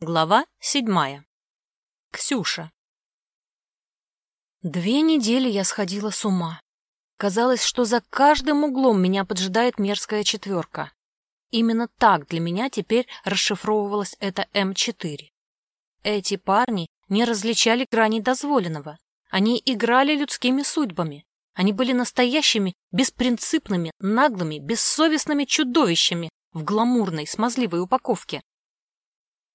Глава седьмая. Ксюша. Две недели я сходила с ума. Казалось, что за каждым углом меня поджидает мерзкая четверка. Именно так для меня теперь расшифровывалась эта М4. Эти парни не различали граней дозволенного. Они играли людскими судьбами. Они были настоящими, беспринципными, наглыми, бессовестными чудовищами в гламурной, смазливой упаковке.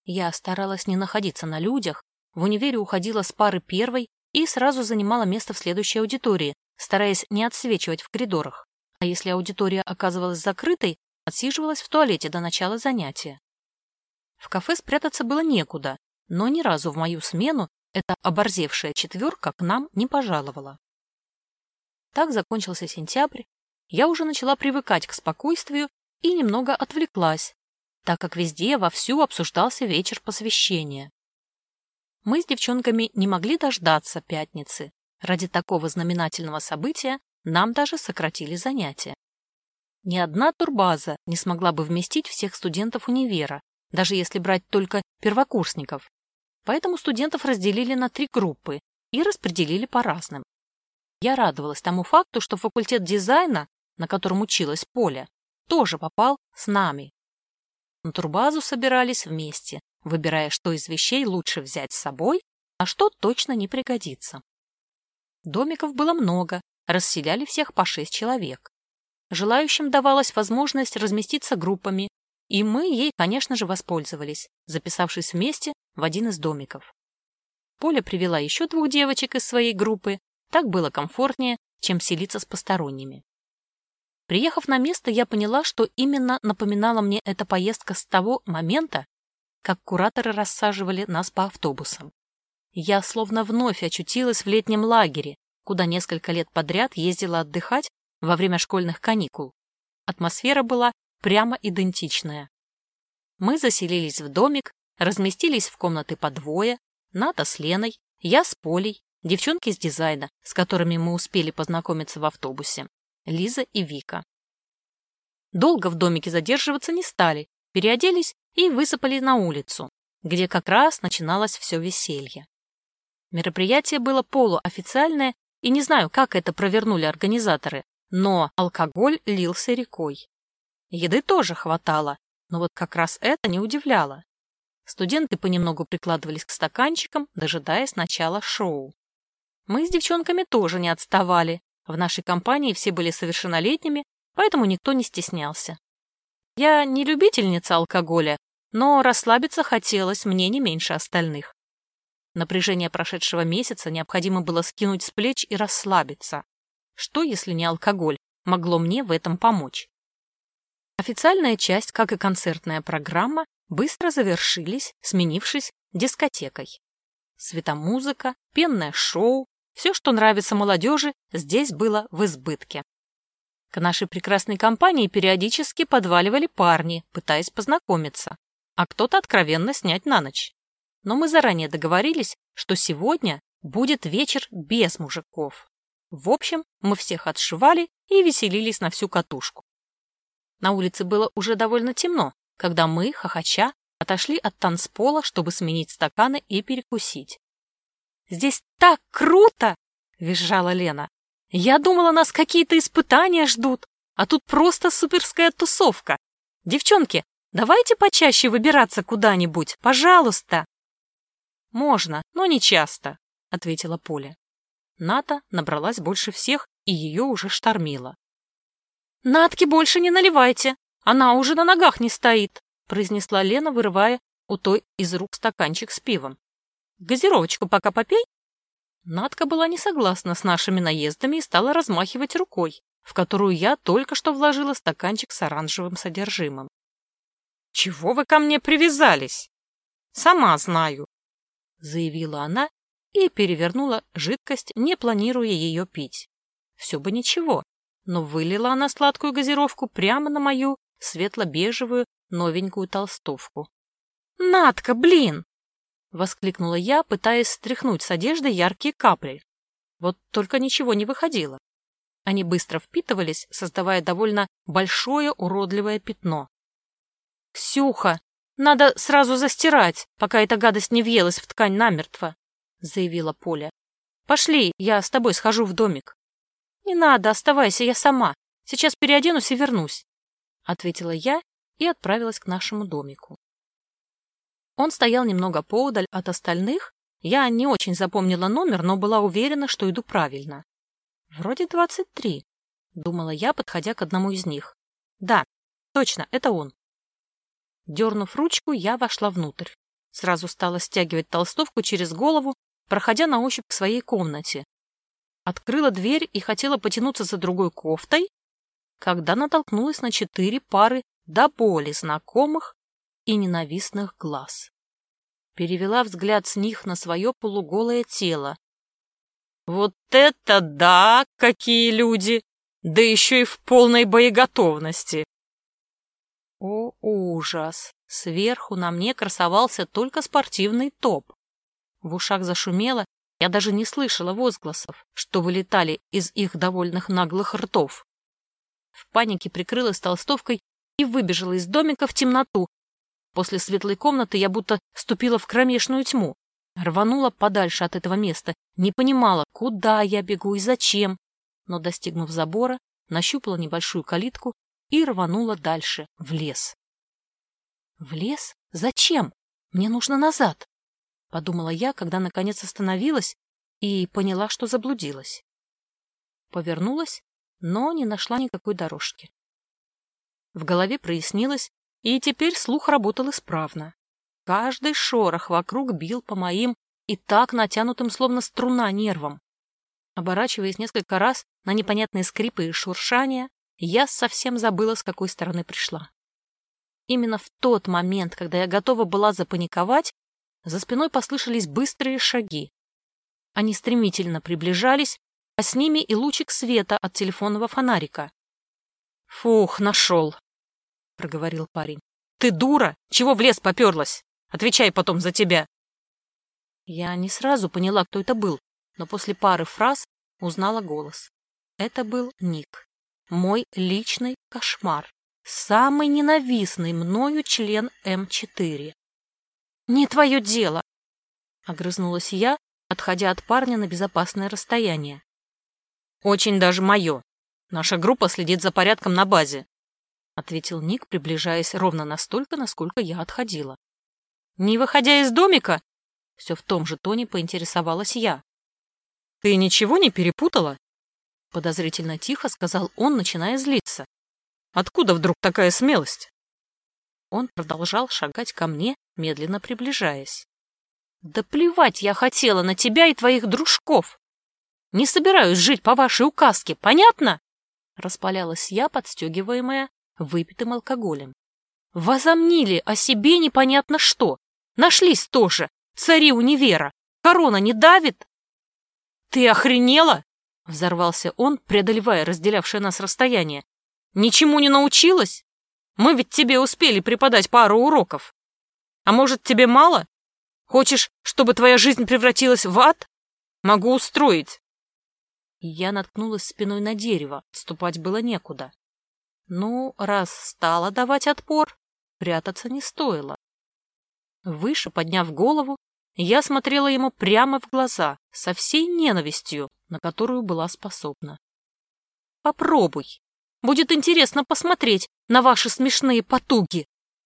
Я старалась не находиться на людях, в универе уходила с пары первой и сразу занимала место в следующей аудитории, стараясь не отсвечивать в коридорах. А если аудитория оказывалась закрытой, отсиживалась в туалете до начала занятия. В кафе спрятаться было некуда, но ни разу в мою смену эта оборзевшая четверка к нам не пожаловала. Так закончился сентябрь. Я уже начала привыкать к спокойствию и немного отвлеклась, так как везде вовсю обсуждался вечер посвящения. Мы с девчонками не могли дождаться пятницы. Ради такого знаменательного события нам даже сократили занятия. Ни одна турбаза не смогла бы вместить всех студентов универа, даже если брать только первокурсников. Поэтому студентов разделили на три группы и распределили по разным. Я радовалась тому факту, что факультет дизайна, на котором училась Поля, тоже попал с нами. На турбазу собирались вместе, выбирая, что из вещей лучше взять с собой, а что точно не пригодится. Домиков было много, расселяли всех по шесть человек. Желающим давалась возможность разместиться группами, и мы ей, конечно же, воспользовались, записавшись вместе в один из домиков. Поля привела еще двух девочек из своей группы, так было комфортнее, чем селиться с посторонними. Приехав на место, я поняла, что именно напоминала мне эта поездка с того момента, как кураторы рассаживали нас по автобусам. Я словно вновь очутилась в летнем лагере, куда несколько лет подряд ездила отдыхать во время школьных каникул. Атмосфера была прямо идентичная. Мы заселились в домик, разместились в комнаты по двое, Ната с Леной, я с Полей, девчонки из дизайна, с которыми мы успели познакомиться в автобусе. Лиза и Вика. Долго в домике задерживаться не стали, переоделись и высыпали на улицу, где как раз начиналось все веселье. Мероприятие было полуофициальное, и не знаю, как это провернули организаторы, но алкоголь лился рекой. Еды тоже хватало, но вот как раз это не удивляло. Студенты понемногу прикладывались к стаканчикам, дожидаясь начала шоу. Мы с девчонками тоже не отставали, в нашей компании все были совершеннолетними, поэтому никто не стеснялся. Я не любительница алкоголя, но расслабиться хотелось мне не меньше остальных. Напряжение прошедшего месяца необходимо было скинуть с плеч и расслабиться. Что, если не алкоголь, могло мне в этом помочь? Официальная часть, как и концертная программа, быстро завершились, сменившись дискотекой. Светомузыка, пенное шоу, все, что нравится молодежи, здесь было в избытке. К нашей прекрасной компании периодически подваливали парни, пытаясь познакомиться, а кто-то откровенно снять на ночь. Но мы заранее договорились, что сегодня будет вечер без мужиков. В общем, мы всех отшивали и веселились на всю катушку. На улице было уже довольно темно, когда мы, хохоча, отошли от танцпола, чтобы сменить стаканы и перекусить. Здесь так круто!» — визжала Лена. «Я думала, нас какие-то испытания ждут, а тут просто суперская тусовка. Девчонки, давайте почаще выбираться куда-нибудь, пожалуйста!» «Можно, но не часто», — ответила Поля. Ната набралась больше всех, и ее уже штормило. «Натке больше не наливайте, она уже на ногах не стоит», — произнесла Лена, вырывая у той из рук стаканчик с пивом. Газировочку пока попей. Надка была не согласна с нашими наездами и стала размахивать рукой, в которую я только что вложила стаканчик с оранжевым содержимым. «Чего вы ко мне привязались?» «Сама знаю», — заявила она и перевернула жидкость, не планируя ее пить. Все бы ничего, но вылила она сладкую газировку прямо на мою светло-бежевую новенькую толстовку. «Надка, блин!» — воскликнула я, пытаясь стряхнуть с одежды яркие капли. Вот только ничего не выходило. Они быстро впитывались, создавая довольно большое уродливое пятно. «Ксюха, Надо сразу застирать, пока эта гадость не въелась в ткань намертво, — заявила Поля. Пошли, я с тобой схожу в домик. Не надо, оставайся, я сама. Сейчас переоденусь и вернусь, — ответила я и отправилась к нашему домику. Он стоял немного поодаль от остальных. Я не очень запомнила номер, но была уверена, что иду правильно. Вроде двадцать три, — думала я, подходя к одному из них. Да, точно, это он. Дернув ручку, я вошла внутрь. Сразу стала стягивать толстовку через голову, проходя на ощупь к своей комнате. Открыла дверь и хотела потянуться за другой кофтой, когда натолкнулась на четыре пары до боли знакомых и ненавистных глаз. Перевела взгляд с них на свое полуголое тело. «Вот это да! Какие люди! Да еще и в полной боеготовности!» О, ужас! Сверху на мне красовался только спортивный топ. В ушах зашумело, я даже не слышала возгласов, что вылетали из их довольных наглых ртов. В панике прикрылась толстовкой и выбежала из домика в темноту. После светлой комнаты я будто ступила в кромешную тьму. Рванула подальше от этого места, не понимала, куда я бегу и зачем, но, достигнув забора, нащупала небольшую калитку и рванула дальше, в лес. В лес? Зачем? Мне нужно назад, подумала я, когда наконец остановилась и поняла, что заблудилась. Повернулась, но не нашла никакой дорожки. В голове прояснилось, и теперь слух работал исправно. Каждый шорох вокруг бил по моим и так натянутым, словно струна, нервам. Оборачиваясь несколько раз на непонятные скрипы и шуршания, я совсем забыла, с какой стороны пришла. Именно в тот момент, когда я готова была запаниковать, за спиной послышались быстрые шаги. Они стремительно приближались, а с ними и лучик света от телефонного фонарика. «Фух, нашел!» — проговорил парень. «Ты дура! Чего в лес поперлась? Отвечай потом за тебя!» Я не сразу поняла, кто это был, но после пары фраз узнала голос. Это был Ник. Мой личный кошмар. Самый ненавистный мною член М4. «Не твое дело!» — огрызнулась я, отходя от парня на безопасное расстояние. «Очень даже мое. Наша группа следит за порядком на базе», — ответил Ник, приближаясь ровно настолько, насколько я отходила. «Не выходя из домика?» — все в том же тоне поинтересовалась я. «Ты ничего не перепутала?» Подозрительно тихо сказал он, начиная злиться. Откуда вдруг такая смелость? Он продолжал шагать ко мне, медленно приближаясь. Да плевать я хотела на тебя и твоих дружков. Не собираюсь жить по вашей указке, понятно? Распалялась я, подстегиваемая выпитым алкоголем. Возомнили о себе непонятно что. Нашлись тоже, цари универа. Корона не давит? Ты охренела? Взорвался он, преодолевая разделявшее нас расстояние. «Ничему не научилась? Мы ведь тебе успели преподать пару уроков. А может, тебе мало? Хочешь, чтобы твоя жизнь превратилась в ад? Могу устроить». Я наткнулась спиной на дерево, отступать было некуда. Ну, раз стала давать отпор, прятаться не стоило. Выше, подняв голову, я смотрела ему прямо в глаза, со всей ненавистью, на которую была способна. «Попробуй. Будет интересно посмотреть на ваши смешные потуги.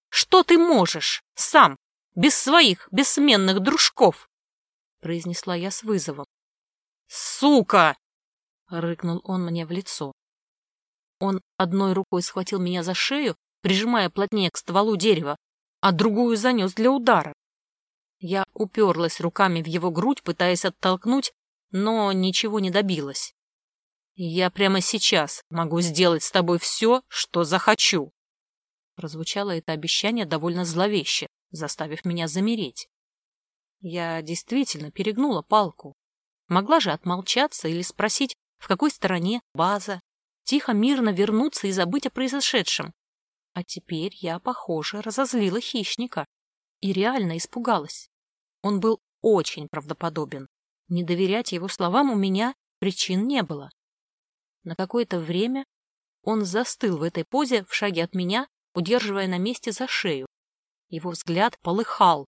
Что ты можешь, сам, без своих бессменных дружков?» произнесла я с вызовом. «Сука!» — рыкнул он мне в лицо. Он одной рукой схватил меня за шею, прижимая плотнее к стволу дерева, а другую занес для удара. Я уперлась руками в его грудь, пытаясь оттолкнуть, но ничего не добилась. «Я прямо сейчас могу сделать с тобой все, что захочу!» Прозвучало это обещание довольно зловеще, заставив меня замереть. Я действительно перегнула палку. Могла же отмолчаться или спросить, в какой стороне база, тихо, мирно вернуться и забыть о произошедшем. А теперь я, похоже, разозлила хищника и реально испугалась. Он был очень правдоподобен. Не доверять его словам у меня причин не было. На какое-то время он застыл в этой позе в шаге от меня, удерживая на месте за шею. Его взгляд полыхал.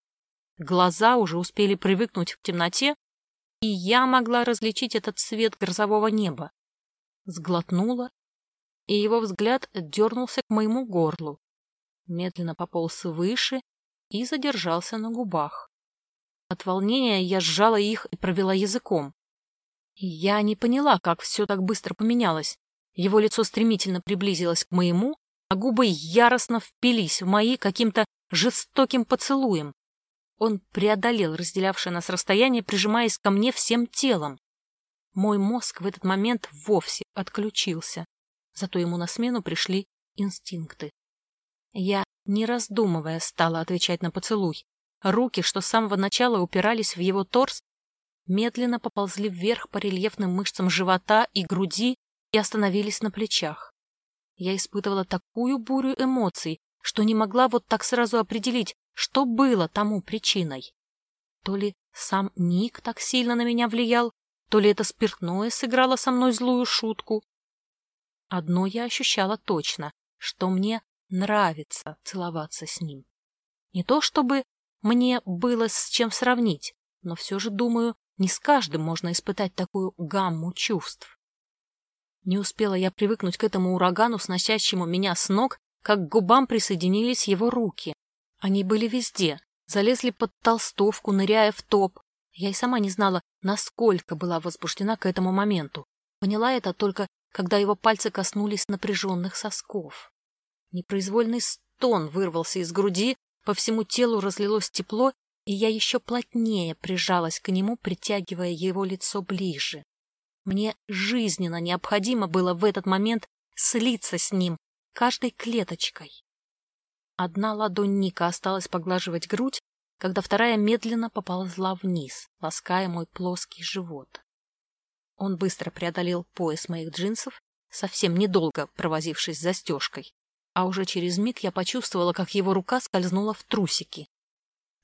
Глаза уже успели привыкнуть к темноте, и я могла различить этот цвет грозового неба. Сглотнула, и его взгляд дернулся к моему горлу, медленно пополз выше и задержался на губах. От волнения я сжала их и провела языком. Я не поняла, как все так быстро поменялось. Его лицо стремительно приблизилось к моему, а губы яростно впились в мои каким-то жестоким поцелуем. Он преодолел разделявшее нас расстояние, прижимаясь ко мне всем телом. Мой мозг в этот момент вовсе отключился, зато ему на смену пришли инстинкты. Я, не раздумывая, стала отвечать на поцелуй. Руки, что с самого начала упирались в его торс, медленно поползли вверх по рельефным мышцам живота и груди и остановились на плечах. Я испытывала такую бурю эмоций, что не могла вот так сразу определить, что было тому причиной. То ли сам Ник так сильно на меня влиял, то ли это спиртное сыграло со мной злую шутку. Одно я ощущала точно, что мне нравится целоваться с ним. Не то чтобы мне было с чем сравнить, но все же, думаю, не с каждым можно испытать такую гамму чувств. Не успела я привыкнуть к этому урагану, сносящему меня с ног, как к губам присоединились его руки. Они были везде, залезли под толстовку, ныряя в топ. Я и сама не знала, насколько была возбуждена к этому моменту. Поняла это только, когда его пальцы коснулись напряженных сосков. Непроизвольный стон вырвался из груди, по всему телу разлилось тепло, и я еще плотнее прижалась к нему, притягивая его лицо ближе. Мне жизненно необходимо было в этот момент слиться с ним каждой клеточкой. Одна ладонь Ника осталась поглаживать грудь, когда вторая медленно поползла вниз, лаская мой плоский живот. Он быстро преодолел пояс моих джинсов, совсем недолго провозившись застежкой, а уже через миг я почувствовала, как его рука скользнула в трусики.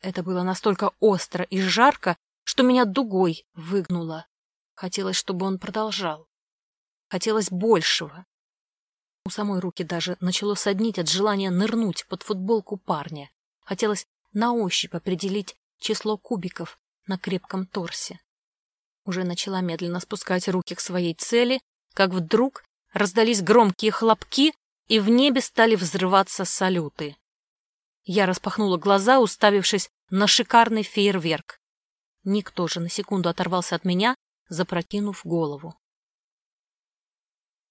Это было настолько остро и жарко, что меня дугой выгнуло. Хотелось, чтобы он продолжал. Хотелось большего. У самой руки даже начало соднить от желания нырнуть под футболку парня. Хотелось на ощупь определить число кубиков на крепком торсе. Уже начала медленно спускать руки к своей цели, как вдруг раздались громкие хлопки, и в небе стали взрываться салюты. Я распахнула глаза, уставившись на шикарный фейерверк. Ник тоже на секунду оторвался от меня, запрокинув голову.